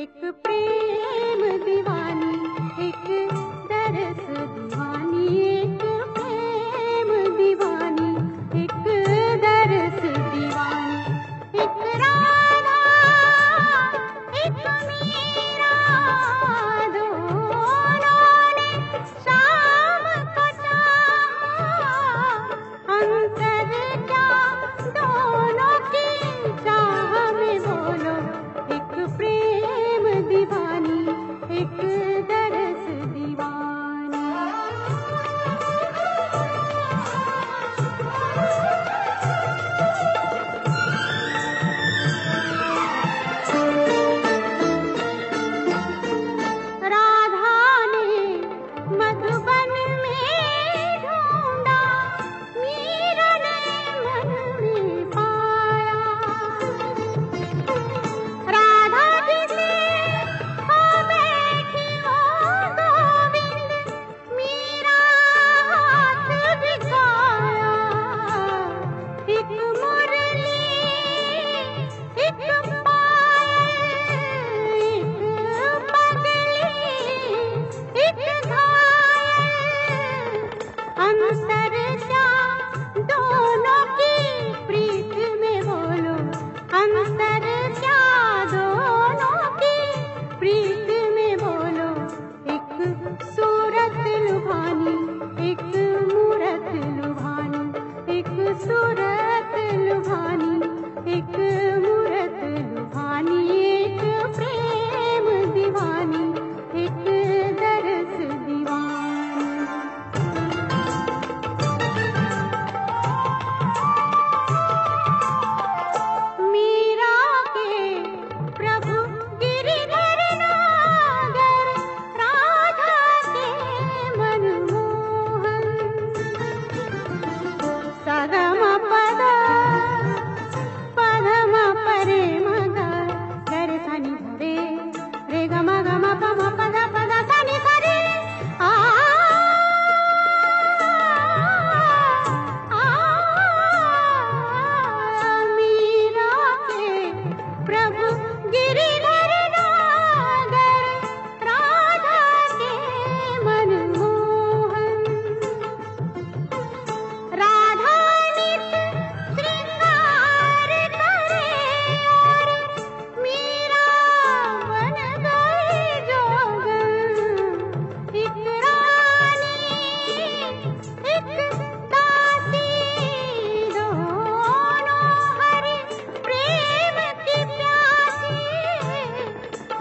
एक प्रेम दीवानी एक Amistad.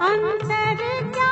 अंतर जा